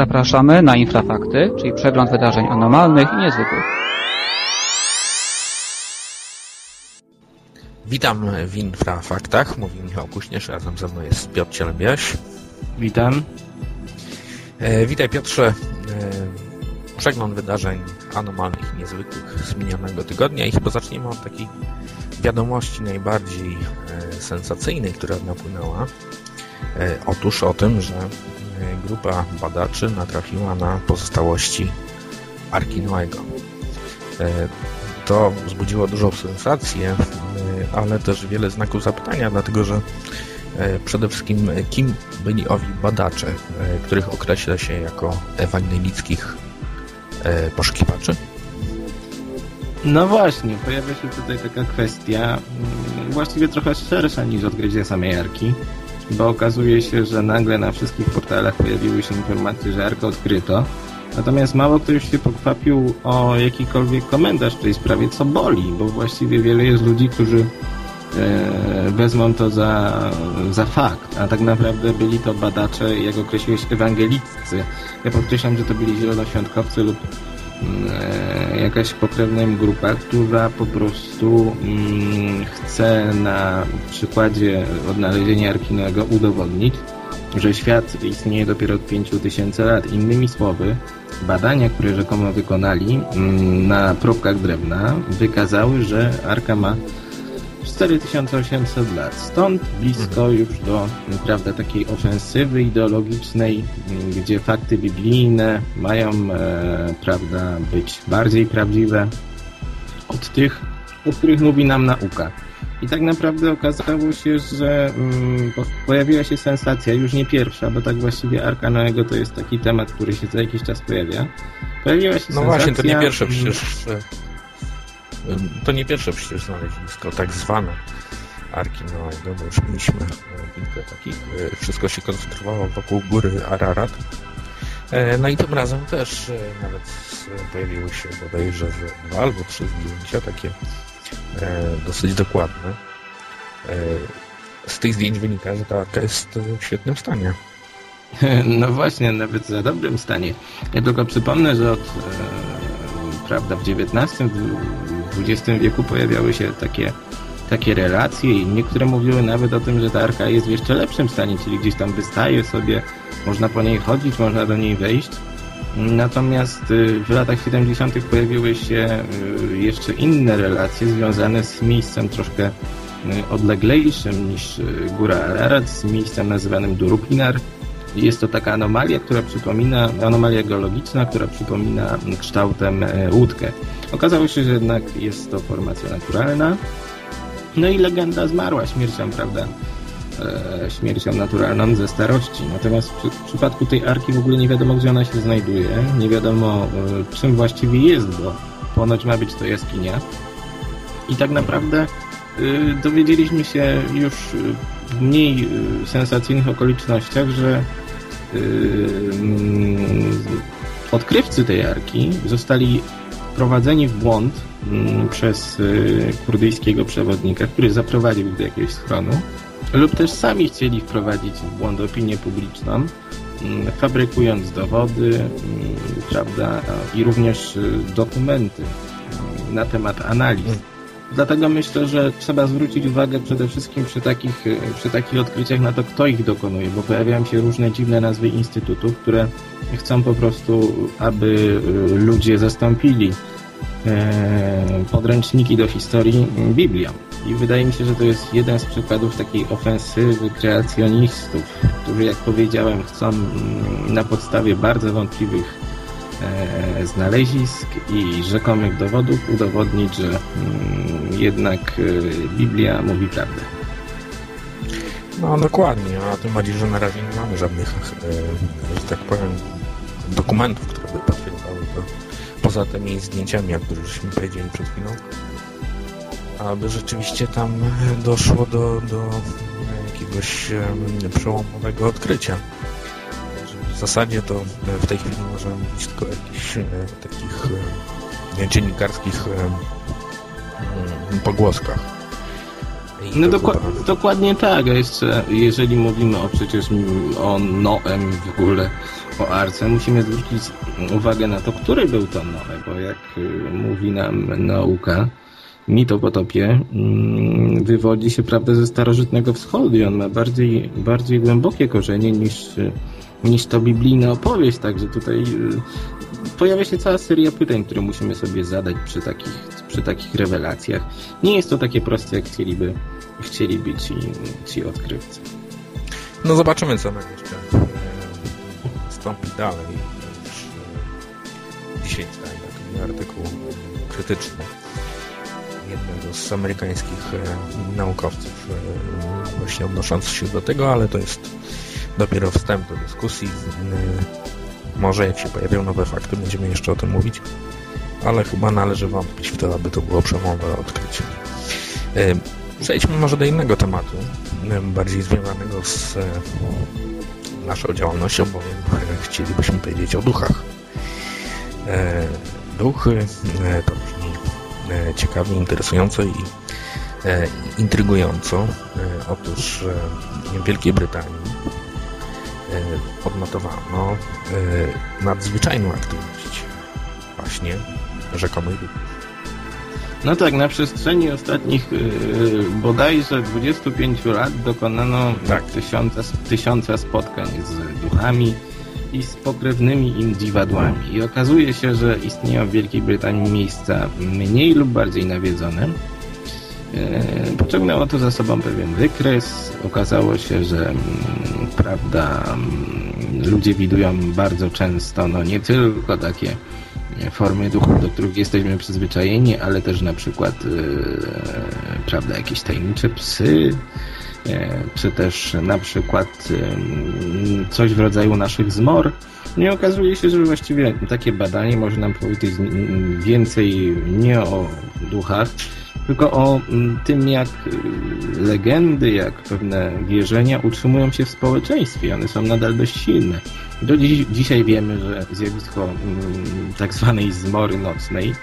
Zapraszamy na Infrafakty, czyli przegląd wydarzeń anormalnych i niezwykłych. Witam w Infrafaktach, mówi Michał Kuśnierz, razem ze mną jest Piotr Cielebiaś. Witam. E, witaj Piotrze. E, przegląd wydarzeń anormalnych i niezwykłych z minionego tygodnia i chyba zaczniemy od takiej wiadomości najbardziej e, sensacyjnej, która napłynęła. E, otóż o tym, że e, grupa badaczy natrafiła na pozostałości Arki Noego. E, to wzbudziło dużą sensację, ale też wiele znaków zapytania, dlatego że przede wszystkim kim byli owi badacze, których określa się jako ewangelickich poszukiwaczy? No właśnie, pojawia się tutaj taka kwestia mm, właściwie trochę szersza niż odkrycie samej Arki, bo okazuje się, że nagle na wszystkich portalach pojawiły się informacje, że Arkę odkryto, natomiast mało ktoś się pokwapił o jakikolwiek komentarz w tej sprawie, co boli, bo właściwie wiele jest ludzi, którzy e, wezmą to za, za fakt, a tak naprawdę byli to badacze, jak określiłeś, ewangeliccy. Ja podkreślam, że to byli zielonoświątkowcy lub jakaś pokrewna im grupa, która po prostu mm, chce na przykładzie odnalezienia Arkinego udowodnić, że świat istnieje dopiero od 5000 lat. Innymi słowy, badania, które rzekomo wykonali mm, na próbkach drewna wykazały, że Arka ma 4800 lat. Stąd blisko mhm. już do prawda, takiej ofensywy ideologicznej, gdzie fakty biblijne mają e, prawda, być bardziej prawdziwe od tych, o których mówi nam nauka. I tak naprawdę okazało się, że mm, pojawiła się sensacja, już nie pierwsza, bo tak właściwie Arka Noego to jest taki temat, który się za jakiś czas pojawia. Pojawiła się no sensacja... właśnie, to nie pierwsze przecież to nie pierwsze przecież znalezisko, tak zwane Arki Noego, bo już mieliśmy kilka takich. E, wszystko się koncentrowało wokół góry Ararat. E, no i tym razem też e, nawet pojawiły się bodajże dwa albo trzy zdjęcia, takie dosyć dokładne. Z tych zdjęć wynika, że ta arka jest w świetnym stanie. No właśnie, nawet za dobrym stanie. Ja tylko przypomnę, że od prawda, w XIX, XX wieku pojawiały się takie, takie relacje i niektóre mówiły nawet o tym, że ta arka jest w jeszcze lepszym stanie, czyli gdzieś tam wystaje sobie, można po niej chodzić, można do niej wejść. Natomiast y, w latach 70. pojawiły się y, jeszcze inne relacje związane z miejscem troszkę y, odleglejszym niż Góra Ararat, z miejscem nazywanym Durupinar, jest to taka anomalia, która przypomina, anomalia geologiczna, która przypomina kształtem e, łódkę. Okazało się, że jednak jest to formacja naturalna. No i legenda zmarła śmiercią, prawda? E, śmiercią naturalną ze starości. Natomiast w, przypadku tej arki w ogóle nie wiadomo, gdzie ona się znajduje. Nie wiadomo, e, czym właściwie jest, bo ponoć ma być to jaskinia. I tak naprawdę dowiedzieliśmy się już mniej sensacyjnych okolicznościach, że odkrywcy tej arki zostali prowadzeni w błąd przez y, kurdyjskiego przewodnika, który zaprowadził do jakiegoś schronu, lub też sami chcieli wprowadzić w błąd opinię publiczną, fabrykując dowody, prawda, i również y, dokumenty na temat analiz Dlatego myślę, że trzeba zwrócić uwagę przede wszystkim przy takich, przy takich odkryciach na to, kto ich dokonuje, bo pojawiają się różne dziwne nazwy instytutów, które chcą po prostu, aby y, ludzie zastąpili e, podręczniki do historii Biblią. I wydaje mi się, że to jest jeden z przykładów takiej ofensywy kreacjonistów, którzy, jak powiedziałem, chcą mm, na podstawie bardzo wątpliwych znalezisk i rzekomych dowodów udowodnić, że mm, jednak e, Biblia mówi prawdę. No dokładnie, a tym bardziej, że na razie nie mamy żadnych, e, że tak powiem, dokumentów, które by potwierdzały to, poza tymi zdjęciami, o których żeśmy powiedzieli przed chwilą, aby rzeczywiście tam doszło do, do jakiegoś przełomowego odkrycia zasadzie to w tej chwili możemy mówić tylko o jakichś e, takich e, dziennikarskich e, pogłoskach. No doku dokładnie tak, a jeszcze jeżeli mówimy o przecież o Noem w ogóle, o Arce, musimy zwrócić uwagę na to, który był to Noe, bo jak y, mówi nam nauka, mit o potopie mm, wywodzi się prawda ze starożytnego wschodu i on ma bardziej, bardziej głębokie korzenie niż, niż to biblijna opowieść, także tutaj y, pojawia się cała seria pytań, które musimy sobie zadać przy takich, przy takich rewelacjach. Nie jest to takie proste, jak chcieliby, chcieliby ci, ci odkrywcy. No zobaczymy, co nam jeszcze e, stąpi dalej. Dzisiaj czytałem taki artykuł krytyczny jednego z amerykańskich e, naukowców e, właśnie odnoszący się do tego, ale to jest dopiero wstęp do dyskusji. E, może jak się pojawią nowe fakty, będziemy jeszcze o tym mówić, ale chyba należy wątpić w to, aby to było przełomowe odkrycie. Przejdźmy może do innego tematu, bardziej związanego z naszą działalnością, bowiem chcielibyśmy powiedzieć o duchach. Duchy to brzmi E, ciekawie, interesująco i e, intrygująco. E, otóż w Wielkiej Brytanii odnotowano nadzwyczajną aktywność właśnie rzekomych duchów. No tak, na przestrzeni ostatnich yy, bodajże 25 lat dokonano tak. tysiąca, tysiąca spotkań z duchami, i z pokrewnymi indywiduami. I okazuje się, że istnieją w Wielkiej Brytanii miejsca mniej lub bardziej nawiedzone. E, pociągnęło to za sobą pewien wykres. Okazało się, że mm, prawda, mm, ludzie widują bardzo często no nie tylko takie formy duchów, do których jesteśmy przyzwyczajeni, ale też na przykład e, prawda, jakieś tajemnicze psy, E, czy też na przykład coś w rodzaju naszych zmor. Nie no okazuje się, że właściwie takie badanie może nam powiedzieć więcej nie o duchach, tylko o tym, jak y, legendy, jak pewne wierzenia utrzymują się w społeczeństwie. One są nadal dość silne. Do dziś, dzisiaj wiemy, że zjawisko tak zwanej zmory nocnej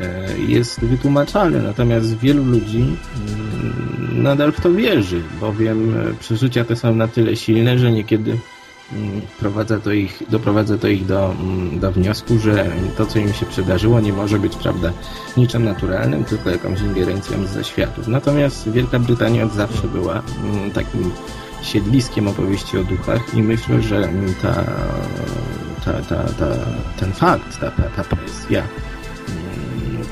E, jest wytłumaczalny, natomiast wielu ludzi mm, nadal w to wierzy, bowiem e, przeżycia te są na tyle silne, że niekiedy mm, prowadza to ich, doprowadza to ich do, mm, do wniosku, że to, co im się przydarzyło, nie może być, prawda, niczym naturalnym, tylko jakąś ingerencją z zaświatów. Natomiast Wielka Brytania od zawsze była takim siedliskiem opowieści o duchach i myślę, że ta, ta, ta, ta ten fakt, ta, ta, ta presja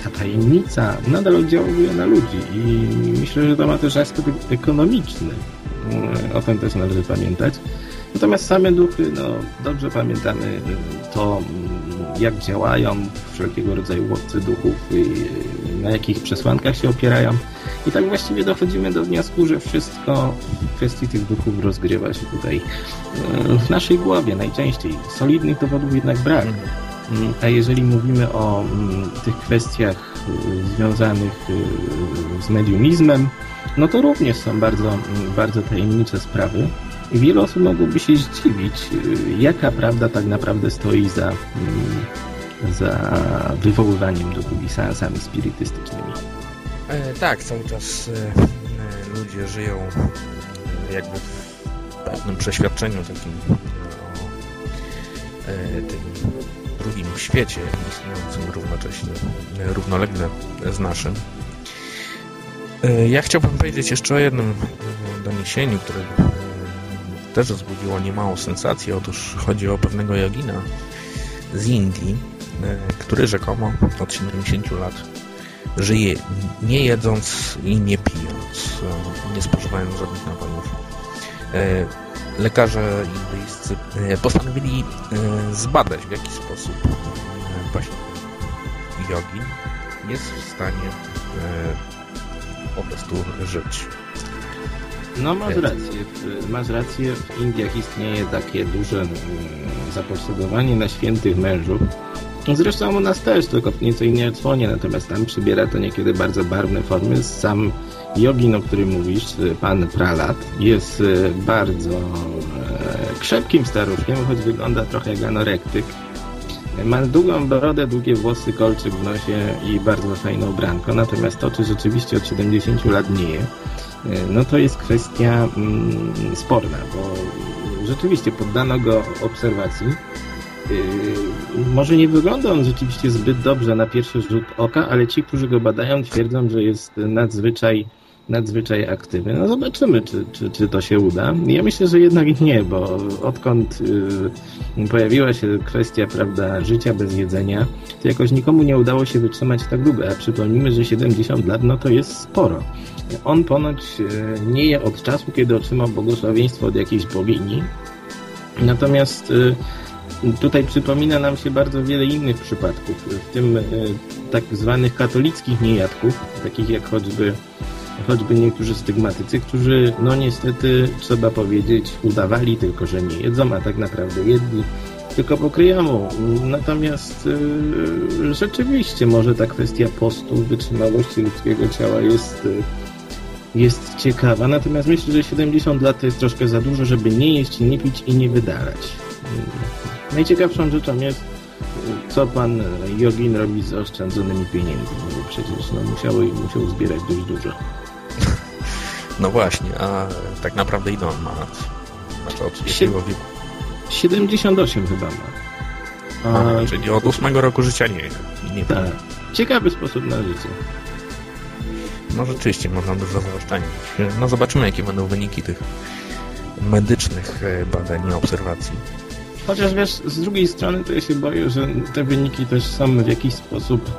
ta tajemnica nadal oddziałuje na ludzi i myślę, że to ma też aspekt ekonomiczny. Mm, o tym też należy pamiętać. Natomiast same duchy, no dobrze pamiętamy to, mm, jak działają wszelkiego rodzaju łowcy duchów, na jakich przesłankach się opierają. I tak właściwie dochodzimy do wniosku, że wszystko w kwestii tych duchów rozgrywa się tutaj mm, w naszej głowie najczęściej. Solidnych dowodów jednak brak. Mm, a jeżeli mówimy o mm, tych kwestiach y, związanych y, z mediumizmem, no to również są bardzo, bardzo tajemnicze sprawy. Wiele osób mogłoby się zdziwić, y, jaka prawda tak naprawdę stoi za, za wywoływaniem duchów i seansami spirytystycznymi. E, tak, cały czas e, e, ludzie żyją e, jakby w pewnym przeświadczeniu takim no, o tym drugim świecie, istniejącym równocześnie, równolegle z naszym. E, ja chciałbym powiedzieć jeszcze o jednym e, doniesieniu, które e, też wzbudziło niemałą sensację. Otóż chodzi o pewnego jogina z Indii, który rzekomo od 70 lat żyje nie jedząc i nie pijąc, nie spożywając żadnych napojów lekarze indyjscy e, postanowili e, zbadać w jaki sposób e, właśnie jogin jest w stanie po prostu żyć. No masz rację. Masz rację. W Indiach istnieje takie duże zapotrzebowanie na świętych mężów. Zresztą u nas też, tylko w nieco innej odsłonie, natomiast tam przybiera to niekiedy bardzo barwne formy. Sam Jogin, o którym mówisz, pan Pralat, jest e, bardzo e, krzepkim staruszkiem, choć wygląda trochę jak anorektyk. Ma długą brodę, długie włosy, kolczyk w nosie i bardzo fajną branko, natomiast to, czy rzeczywiście od 70 lat nie je. No to jest kwestia mm, sporna, bo rzeczywiście poddano go obserwacji. Może nie wygląda on rzeczywiście zbyt dobrze na pierwszy rzut oka, ale ci, którzy go badają, twierdzą, że jest nadzwyczaj nadzwyczaj aktywny. No zobaczymy, czy, czy, czy to się uda. Ja myślę, że jednak nie, bo odkąd y, pojawiła się kwestia prawda, życia bez jedzenia, to jakoś nikomu nie udało się wytrzymać tak długo. A przypomnijmy, że 70 lat, no to jest sporo. On ponoć y, nie je od czasu, kiedy otrzymał błogosławieństwo od jakiejś bogini. Natomiast y, Tutaj przypomina nam się bardzo wiele innych przypadków, w tym tak zwanych katolickich niejadków, takich jak choćby choćby niektórzy stygmatycy, którzy, no niestety, trzeba powiedzieć, udawali tylko, że nie jedzą, a tak naprawdę jedli tylko po kryjomu. Natomiast rzeczywiście może ta kwestia postu, wytrzymałości ludzkiego ciała jest, jest ciekawa. Natomiast myślę, że 70 lat to jest troszkę za dużo, żeby nie jeść, nie pić i nie wydalać. Najciekawszą rzeczą jest, co pan Jogin robi z zaoszczędzonymi pieniędzmi, bo przecież no, musiał, musiał zbierać dość dużo. No właśnie, a tak naprawdę ile on ma lat? Znaczy od jakiego wieku? 78 chyba ma. A, a, czyli od 8 roku życia nie, nie Tak. Ciekawy sposób na życie. No rzeczywiście, można dużo zaoszczędzić. No zobaczymy, jakie będą wyniki tych medycznych e, badań i obserwacji. Chociaż wiesz, z drugiej strony to ja się boję, że te wyniki też są w jakiś sposób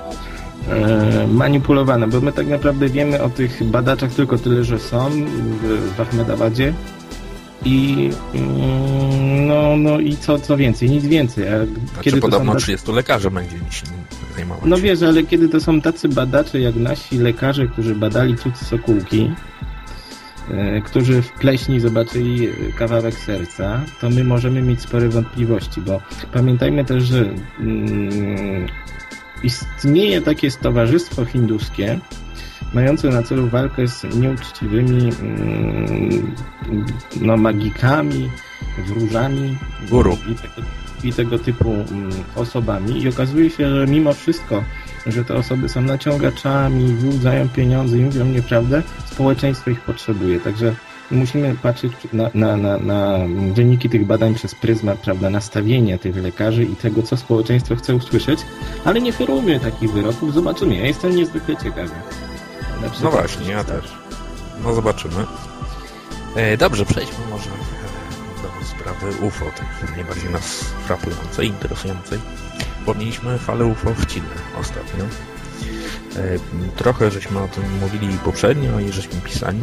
E, manipulowane, bo my tak naprawdę wiemy o tych badaczach tylko tyle, że są w, w Ahmedabadzie i mm, no, no i co, co więcej, nic więcej. A znaczy, kiedy podobno tacy... 30 lekarzy będzie się zajmować. No wiesz, ale kiedy to są tacy badacze jak nasi lekarze, którzy badali cucy sokółki, e, którzy w pleśni zobaczyli kawałek serca, to my możemy mieć spore wątpliwości, bo pamiętajmy też, że mm, Istnieje takie stowarzystwo hinduskie, mające na celu walkę z nieuczciwymi mm, no, magikami, wróżami Guru. I, tego, i tego typu mm, osobami. I okazuje się, że mimo wszystko, że te osoby są naciągaczami, wyłudzają pieniądze i mówią nieprawdę, społeczeństwo ich potrzebuje. Także musimy patrzeć na, na, na, na, wyniki tych badań przez pryzmat, prawda, nastawienia tych lekarzy i tego, co społeczeństwo chce usłyszeć, ale nie ferujmy takich wyroków, zobaczymy. Ja jestem niezwykle ciekawy. No właśnie, ja też. No zobaczymy. E, dobrze, przejdźmy może do sprawy UFO, tej najbardziej nas frapującej, interesującej, bo mieliśmy falę UFO w Chile ostatnio. E, trochę żeśmy o tym mówili poprzednio i żeśmy pisali.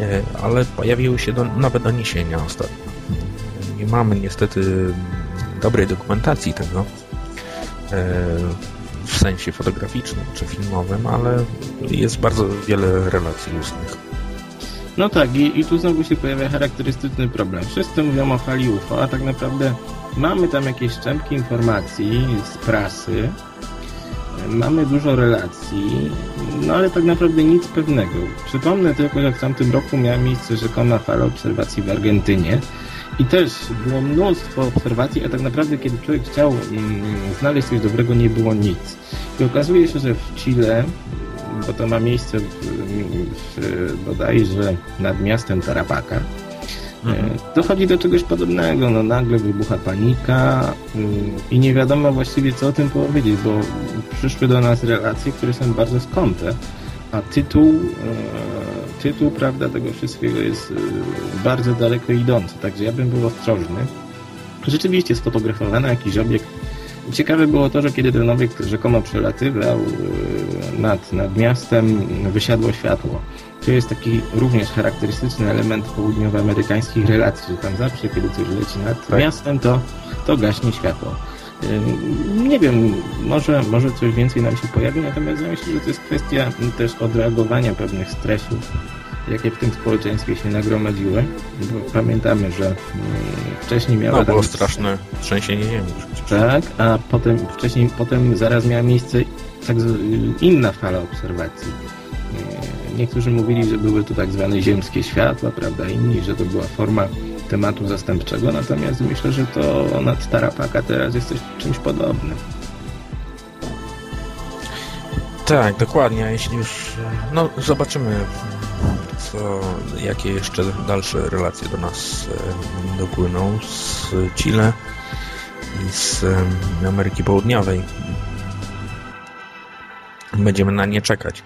E, ale pojawiły się do, nowe doniesienia ostatnio. Nie mamy niestety dobrej dokumentacji tego e, w sensie fotograficznym czy filmowym, ale jest bardzo wiele relacji ustnych. No tak, i, i tu znowu się pojawia charakterystyczny problem. Wszyscy mówią o fali UFO, a tak naprawdę mamy tam jakieś szczępki informacji z prasy, mamy dużo relacji, no ale tak naprawdę nic pewnego. Przypomnę tylko, że w tamtym roku miała miejsce rzekoma fala obserwacji w Argentynie i też było mnóstwo obserwacji, a tak naprawdę kiedy człowiek chciał mm, znaleźć coś dobrego, nie było nic. I okazuje się, że w Chile, bo to ma miejsce w, w, bodajże nad miastem Tarapaka, Mhm. Dochodzi do czegoś podobnego, no nagle wybucha panika mm, i nie wiadomo właściwie co o tym powiedzieć, bo przyszły do nas relacje, które są bardzo skąpe, a tytuł, e, tytuł prawda, tego wszystkiego jest e, bardzo daleko idący, także ja bym był ostrożny. Rzeczywiście sfotografowano jakiś obiekt. Ciekawe było to, że kiedy ten obiekt rzekomo przelatywał e, nad, nad miastem, wysiadło światło. To jest taki również charakterystyczny element południowoamerykańskich relacji, że tam zawsze, kiedy coś leci nad tak. miastem, to, to gaśnie światło. Nie wiem, może, może coś więcej nam się pojawi, natomiast ja myślę, że to jest kwestia też odreagowania pewnych stresów, jakie w tym społeczeństwie się nagromadziły. Bo pamiętamy, że wcześniej miała... No, było straszne trzęsienie ziemi. Tak, a potem, wcześniej, potem zaraz miała miejsce tak, inna fala obserwacji Niektórzy mówili, że były to tak zwane ziemskie światła, prawda? Inni, że to była forma tematu zastępczego, natomiast myślę, że to nad Tarapaka teraz jest coś, czymś podobnym. Tak, dokładnie. Jeśli już, no zobaczymy, co, jakie jeszcze dalsze relacje do nas dopłyną z Chile i z Ameryki Południowej. Będziemy na nie czekać.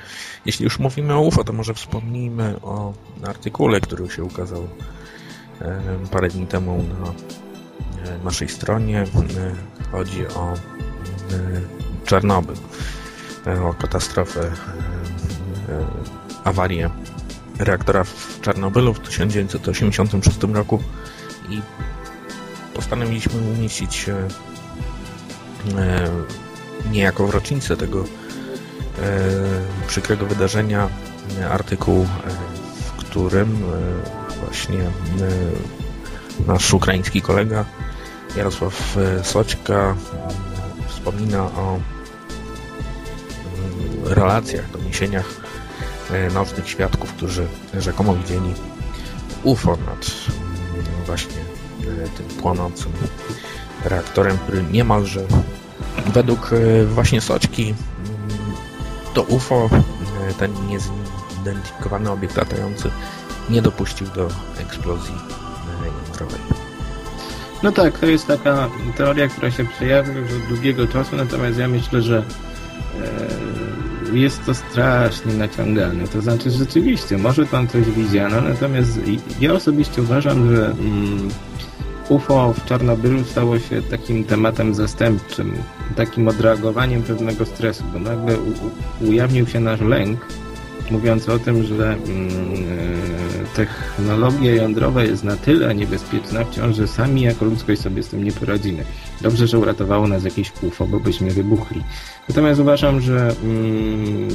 Jeśli już mówimy o UFO, to może wspomnijmy o artykule, który się ukazał parę dni temu na naszej stronie. Chodzi o Czarnobyl, o katastrofę, awarię reaktora w Czarnobylu w 1986 roku i postanowiliśmy umieścić niejako w rocznicę tego przykrego wydarzenia artykuł, w którym właśnie nasz ukraiński kolega Jarosław Soćka wspomina o relacjach, doniesieniach nocnych świadków, którzy rzekomo widzieli UFO nad właśnie tym płonącym reaktorem, który niemalże według właśnie Soćki to UFO, ten niezidentyfikowany obiekt latający nie dopuścił do eksplozji jądrowej. No tak, to jest taka teoria, która się przejawia już od długiego czasu, natomiast ja myślę, że jest to strasznie naciągane. To znaczy, rzeczywiście, może tam coś widziano, natomiast ja osobiście uważam, że UFO w Czarnobylu stało się takim tematem zastępczym, takim odreagowaniem pewnego stresu, bo nagle ujawnił się nasz lęk, mówiąc o tym, że mm, technologia jądrowa jest na tyle niebezpieczna wciąż, że sami jako ludzkość sobie z tym nie poradzimy. Dobrze, że uratowało nas jakieś UFO, bo byśmy wybuchli. Natomiast uważam, że mm,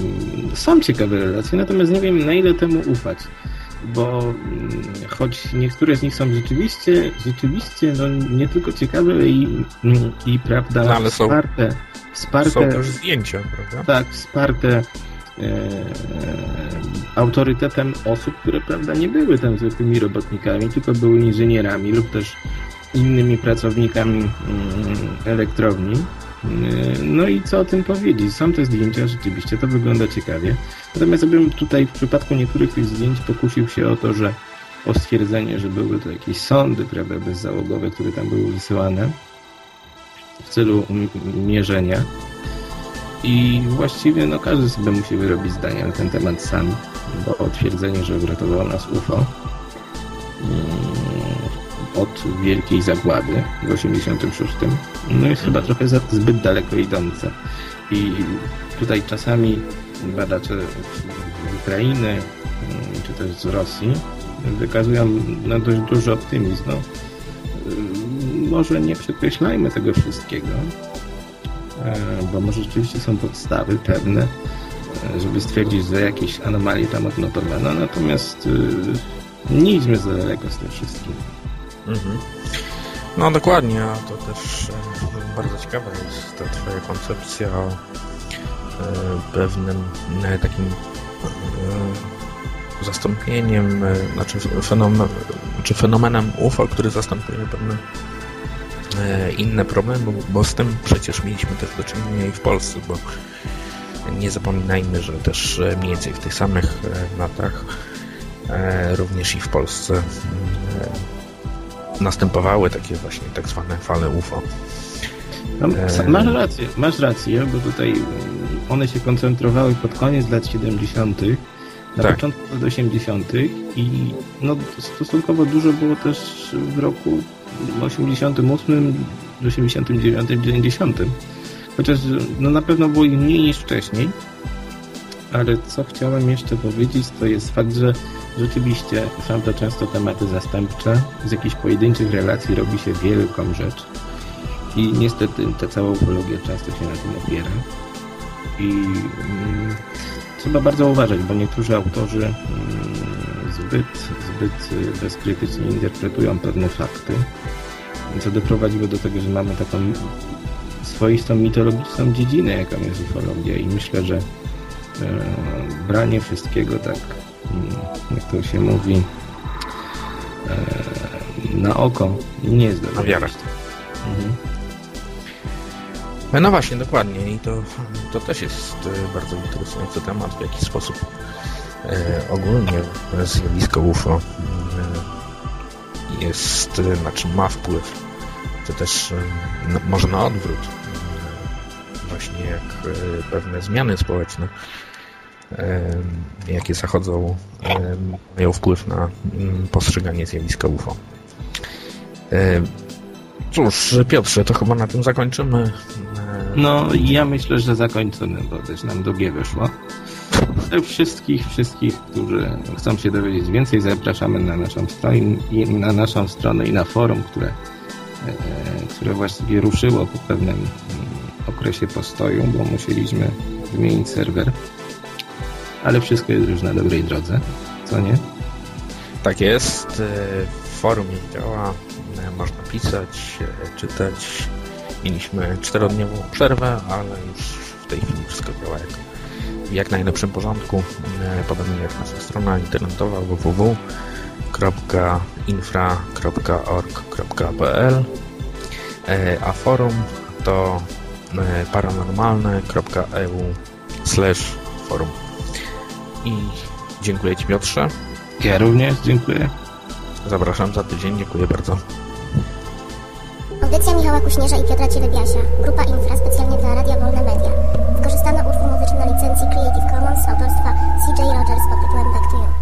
są ciekawe relacje, natomiast nie wiem na ile temu ufać bo choć niektóre z nich są rzeczywiście, rzeczywiście no, nie tylko ciekawe i, i prawda, no, ale wsparte, są, wsparte. Są też zdjęcia, prawda? Tak, wsparte autorytetem osób, które prawda nie były tam zwykłymi robotnikami, tylko były inżynierami lub też innymi pracownikami mm, elektrowni. No i co o tym powiedzieć? Są te zdjęcia, rzeczywiście to wygląda ciekawie. Natomiast ja bym tutaj w przypadku niektórych tych zdjęć pokusił się o to, że o stwierdzenie, że były to jakieś sądy, prawda, bezzałogowe, które tam były wysyłane w celu mierzenia. I właściwie no każdy sobie musi wyrobić zdanie na ten temat sam, bo twierdzenie, że uratowało nas UFO od wielkiej zagłady w 86 no jest chyba trochę zbyt daleko idące. I tutaj czasami badacze z Ukrainy czy też z Rosji wykazują no, dość duży optymizm. No, może nie przekreślajmy tego wszystkiego, bo może rzeczywiście są podstawy pewne, żeby stwierdzić, że jakieś anomalie tam odnotowano, natomiast nie idźmy za daleko z tym wszystkim. Mhm. No dokładnie, a to też e, bardzo ciekawa jest ta twoja koncepcja o e, pewnym e, takim zastąpieniem, znaczy, fenomen, czy fenomenem UFO, który zastępuje pewne inne problemy, bo z tym przecież mieliśmy też do czynienia i w Polsce, bo nie zapominajmy, że też mniej więcej w tych samych latach również i w Polsce następowały takie właśnie tak zwane fale UFO. No, masz rację, masz rację, bo tutaj one się koncentrowały pod koniec lat 70., na tak. początku lat 80. i no, stosunkowo dużo było też w roku 88, 89, 90. Chociaż no, na pewno było ich mniej niż wcześniej. Ale co chciałem jeszcze powiedzieć, to jest fakt, że Rzeczywiście są to często tematy zastępcze. Z jakichś pojedynczych relacji robi się wielką rzecz. I niestety ta cała ufologia często się na tym opiera. I mm, trzeba bardzo uważać, bo niektórzy autorzy mm, zbyt, zbyt bezkrytycznie interpretują pewne fakty, co doprowadziło do tego, że mamy taką swoistą mitologiczną dziedzinę, jaką jest ufologia i myślę, że e, branie wszystkiego tak jak to się mówi, e, na oko nie jest dobre. Na wiarę. Mhm. No właśnie, dokładnie. I to, to też jest e, bardzo interesujący temat, w jaki sposób E, ogólnie zjawisko UFO e, jest, e, znaczy ma wpływ, czy też no, może na odwrót, właśnie jak pewne zmiany społeczne, jakie zachodzą, mają wpływ na mm, postrzeganie zjawiska UFO. Cóż, Piotrze, to chyba na tym zakończymy. No, ja myślę, że zakończymy, bo też nam długie wyszło. Wszystkich, wszystkich, którzy chcą się dowiedzieć więcej, zapraszamy na naszą stronę, na naszą stronę i na forum, które, e, które właściwie ruszyło po pewnym mm, okresie postoju, bo musieliśmy wymienić serwer. Ale wszystko jest już na dobrej drodze, co nie? Tak jest. E, forum działa, e, można pisać, czytać. Mieliśmy czterodniową przerwę, ale już w tej chwili wszystko działa jako w jak najlepszym porządku, e, podobnie jak nasza strona internetowa www.infra.org.pl e, a forum to e, paranormalne.eu forum i dziękuję Ci Piotrze. Ja również dziękuję. Zapraszam za tydzień, dziękuję bardzo. Audycja Michała Kuśnierza i Piotra Cielebiasia. Grupa Infra specjalnie dla Radia Wolne Media. Wykorzystano utwór muzyczny na licencji Creative Commons autorstwa CJ Rogers pod tytułem Back to You.